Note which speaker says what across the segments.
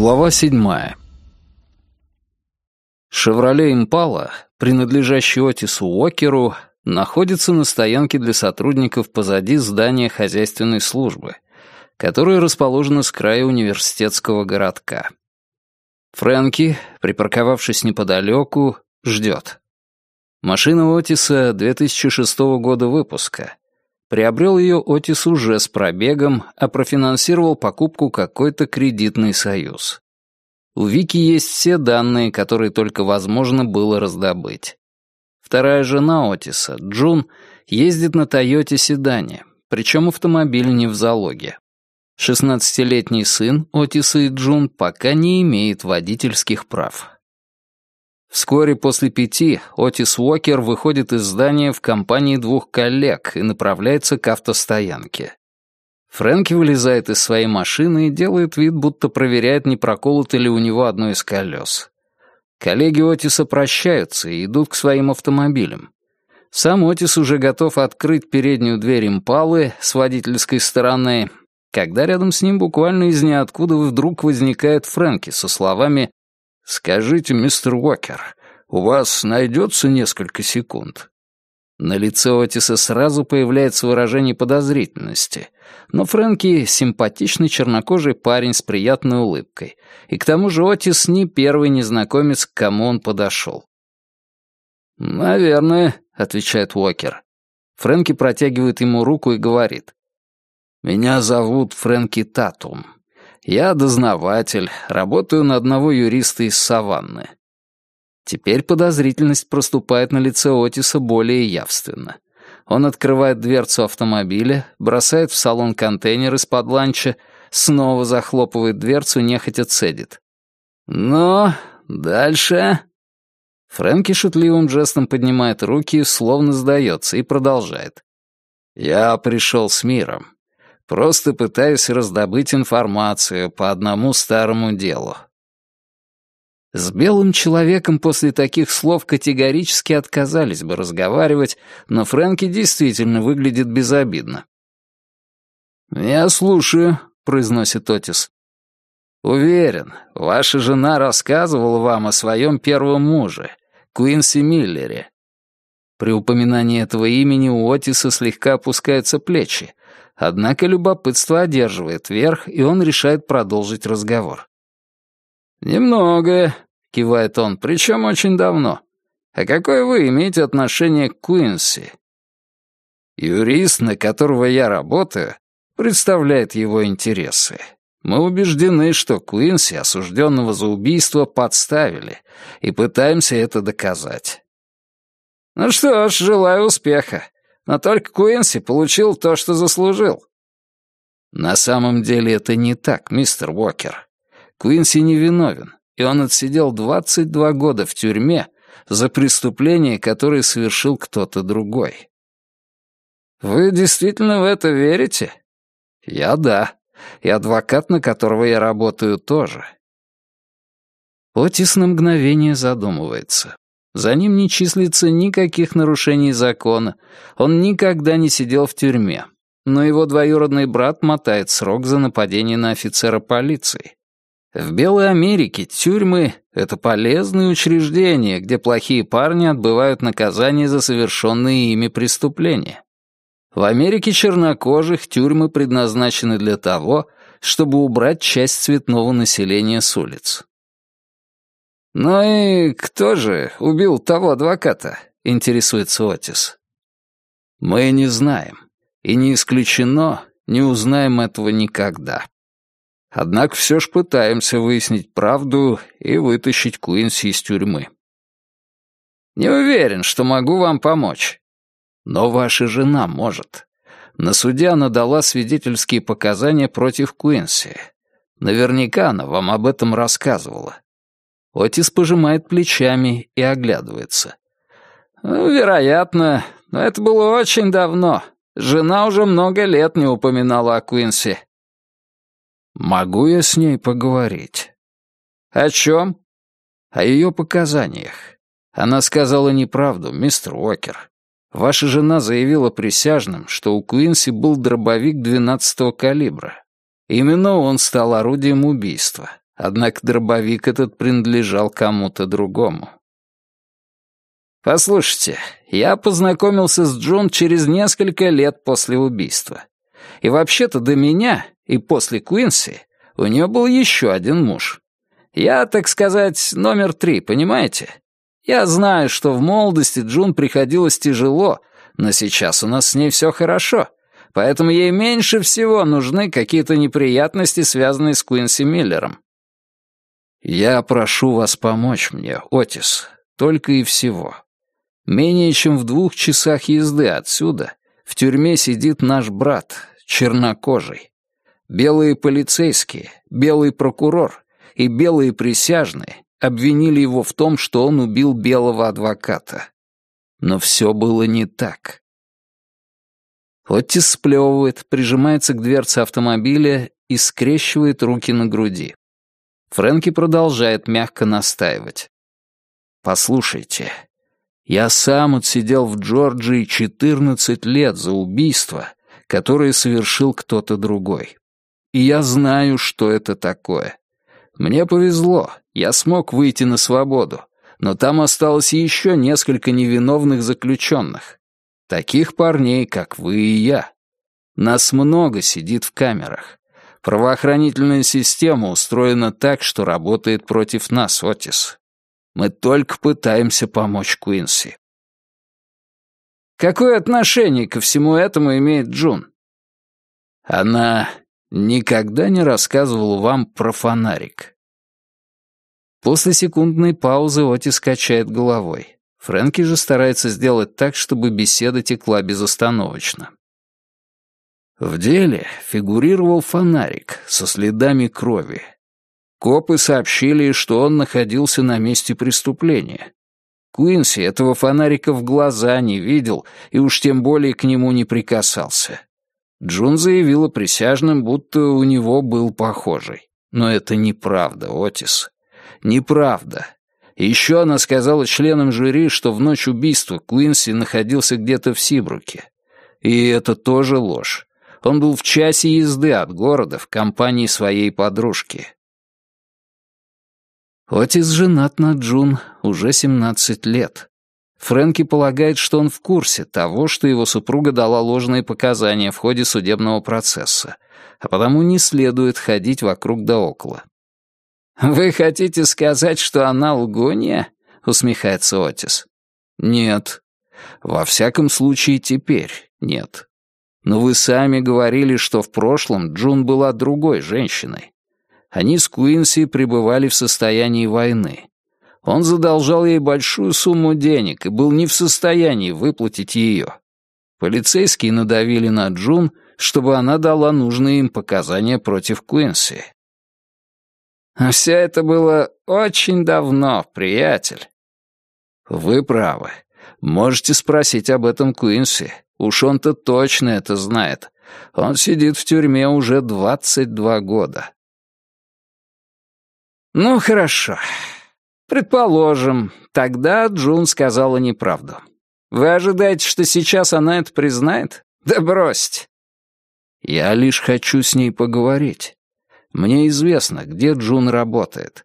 Speaker 1: Глава седьмая. «Шевроле Импала», принадлежащий Отису Уокеру, находится на стоянке для сотрудников позади здания хозяйственной службы, которое расположено с края университетского городка. Фрэнки, припарковавшись неподалеку, ждет. Машина Отиса 2006 года выпуска. Приобрел ее Отис уже с пробегом, а профинансировал покупку какой-то кредитный союз. У Вики есть все данные, которые только возможно было раздобыть. Вторая жена Отиса, Джун, ездит на Тойоте Седане, причем автомобиль не в залоге. Шестнадцатилетний сын Отиса и Джун пока не имеет водительских прав. Вскоре после пяти Отис Уокер выходит из здания в компании двух коллег и направляется к автостоянке. Фрэнки вылезает из своей машины и делает вид, будто проверяет, не проколото ли у него одно из колес. Коллеги Отиса прощаются и идут к своим автомобилям. Сам Отис уже готов открыть переднюю дверь импалы с водительской стороны, когда рядом с ним буквально из ниоткуда вдруг возникает Фрэнки со словами «Скажите, мистер Уокер, у вас найдется несколько секунд?» На лице Отиса сразу появляется выражение подозрительности, но Фрэнки — симпатичный чернокожий парень с приятной улыбкой, и к тому же Отис не первый незнакомец, к кому он подошел. «Наверное», — отвечает Уокер. Фрэнки протягивает ему руку и говорит. «Меня зовут Фрэнки Татум. Я дознаватель, работаю на одного юриста из Саванны. Теперь подозрительность проступает на лице Отиса более явственно. Он открывает дверцу автомобиля, бросает в салон контейнер из-под ланча, снова захлопывает дверцу, нехотя цедит. «Ну, дальше...» Фрэнки шутливым жестом поднимает руки, словно сдается, и продолжает. «Я пришел с миром. Просто пытаюсь раздобыть информацию по одному старому делу. С белым человеком после таких слов категорически отказались бы разговаривать, но Фрэнки действительно выглядит безобидно. «Я слушаю», — произносит Отис. «Уверен, ваша жена рассказывала вам о своем первом муже, Куинси Миллере». При упоминании этого имени у Отиса слегка опускаются плечи, однако любопытство одерживает верх, и он решает продолжить разговор. «Немного», — кивает он, — «причем очень давно. А какое вы имеете отношение к Куинси?» Юрист, на которого я работаю, представляет его интересы. Мы убеждены, что Куинси, осужденного за убийство, подставили, и пытаемся это доказать. Ну что ж, желаю успеха. Но только Куинси получил то, что заслужил. На самом деле это не так, мистер Уокер. Куинси невиновен, и он отсидел 22 года в тюрьме за преступление, которое совершил кто-то другой. Вы действительно в это верите? Я да. И адвокат, на которого я работаю, тоже. Отис на мгновение задумывается. За ним не числится никаких нарушений закона. Он никогда не сидел в тюрьме. Но его двоюродный брат мотает срок за нападение на офицера полиции. В Белой Америке тюрьмы — это полезные учреждения, где плохие парни отбывают наказание за совершенные ими преступления. В Америке чернокожих тюрьмы предназначены для того, чтобы убрать часть цветного населения с улиц. «Ну и кто же убил того адвоката?» — интересуется Отис. «Мы не знаем. И не исключено, не узнаем этого никогда. Однако все ж пытаемся выяснить правду и вытащить Куинси из тюрьмы. Не уверен, что могу вам помочь. Но ваша жена может. На суде она дала свидетельские показания против Куинси. Наверняка она вам об этом рассказывала. Отис пожимает плечами и оглядывается. Ну, вероятно, но это было очень давно. Жена уже много лет не упоминала о Куинси. Могу я с ней поговорить? О чем? О ее показаниях. Она сказала неправду, мистер Уокер. Ваша жена заявила присяжным, что у Куинси был дробовик 12-го калибра. Именно он стал орудием убийства. Однако дробовик этот принадлежал кому-то другому. Послушайте, я познакомился с Джун через несколько лет после убийства. И вообще-то до меня и после Куинси у нее был еще один муж. Я, так сказать, номер три, понимаете? Я знаю, что в молодости Джун приходилось тяжело, но сейчас у нас с ней все хорошо, поэтому ей меньше всего нужны какие-то неприятности, связанные с Куинси Миллером. Я прошу вас помочь мне, Отис, только и всего. Менее чем в двух часах езды отсюда в тюрьме сидит наш брат, чернокожий. Белые полицейские, белый прокурор и белые присяжные обвинили его в том, что он убил белого адвоката. Но все было не так. Оттис сплевывает, прижимается к дверце автомобиля и скрещивает руки на груди. Фрэнки продолжает мягко настаивать. «Послушайте, я сам отсидел в Джорджии 14 лет за убийство, которое совершил кто-то другой. И я знаю, что это такое. Мне повезло, я смог выйти на свободу, но там осталось еще несколько невиновных заключенных. Таких парней, как вы и я. Нас много сидит в камерах. Правоохранительная система устроена так, что работает против нас, Отис. Мы только пытаемся помочь Куинси. Какое отношение ко всему этому имеет Джун? Она никогда не рассказывала вам про фонарик. После секундной паузы Отис качает головой. Фрэнки же старается сделать так, чтобы беседа текла безостановочно. В деле фигурировал фонарик со следами крови, Копы сообщили, что он находился на месте преступления. Куинси этого фонарика в глаза не видел и уж тем более к нему не прикасался. Джун заявила присяжным, будто у него был похожий. Но это неправда, Отис. Неправда. Еще она сказала членам жюри, что в ночь убийства Куинси находился где-то в Сибруке. И это тоже ложь. Он был в часе езды от города в компании своей подружки. Отис женат на Джун уже 17 лет. Фрэнки полагает, что он в курсе того, что его супруга дала ложные показания в ходе судебного процесса, а потому не следует ходить вокруг да около. «Вы хотите сказать, что она лгунья?» — усмехается Отис. «Нет. Во всяком случае, теперь нет. Но вы сами говорили, что в прошлом Джун была другой женщиной. Они с Куинси пребывали в состоянии войны. Он задолжал ей большую сумму денег и был не в состоянии выплатить ее. Полицейские надавили на Джун, чтобы она дала нужные им показания против Куинси. А все это было очень давно, приятель. Вы правы. Можете спросить об этом Куинси. Уж он-то точно это знает. Он сидит в тюрьме уже 22 года. «Ну, хорошо. Предположим, тогда Джун сказала неправду. Вы ожидаете, что сейчас она это признает? Да бросьте!» «Я лишь хочу с ней поговорить. Мне известно, где Джун работает.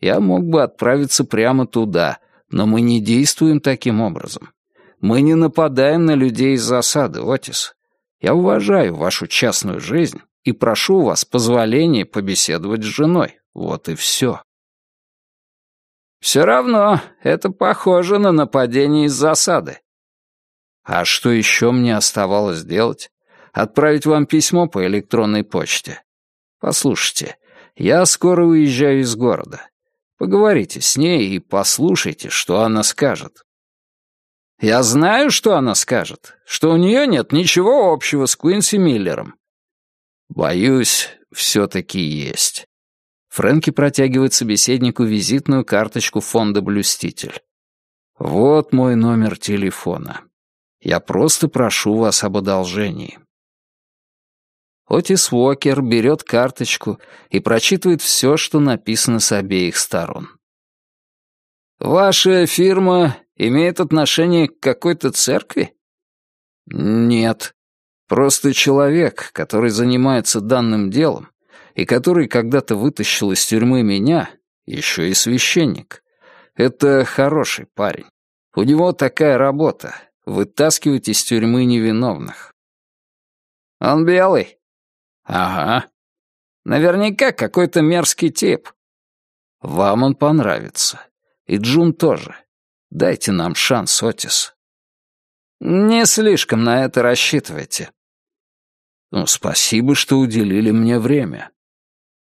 Speaker 1: Я мог бы отправиться прямо туда, но мы не действуем таким образом. Мы не нападаем на людей из засады, Отис. Я уважаю вашу частную жизнь и прошу у вас позволения побеседовать с женой. Вот и все. Все равно это похоже на нападение из засады. А что еще мне оставалось делать? Отправить вам письмо по электронной почте. Послушайте, я скоро уезжаю из города. Поговорите с ней и послушайте, что она скажет. Я знаю, что она скажет, что у нее нет ничего общего с Куинси Миллером. Боюсь, все-таки есть. Фрэнки протягивает собеседнику визитную карточку фонда «Блюститель». «Вот мой номер телефона. Я просто прошу вас об одолжении». Отис Уокер берет карточку и прочитывает все, что написано с обеих сторон. «Ваша фирма имеет отношение к какой-то церкви?» «Нет. Просто человек, который занимается данным делом, и который когда-то вытащил из тюрьмы меня, еще и священник. Это хороший парень. У него такая работа — вытаскивать из тюрьмы невиновных. «Он белый?» «Ага. Наверняка какой-то мерзкий тип». «Вам он понравится. И Джун тоже. Дайте нам шанс, Отис». «Не слишком на это рассчитывайте». «Ну, спасибо, что уделили мне время».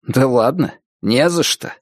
Speaker 1: «Да ладно, не за что.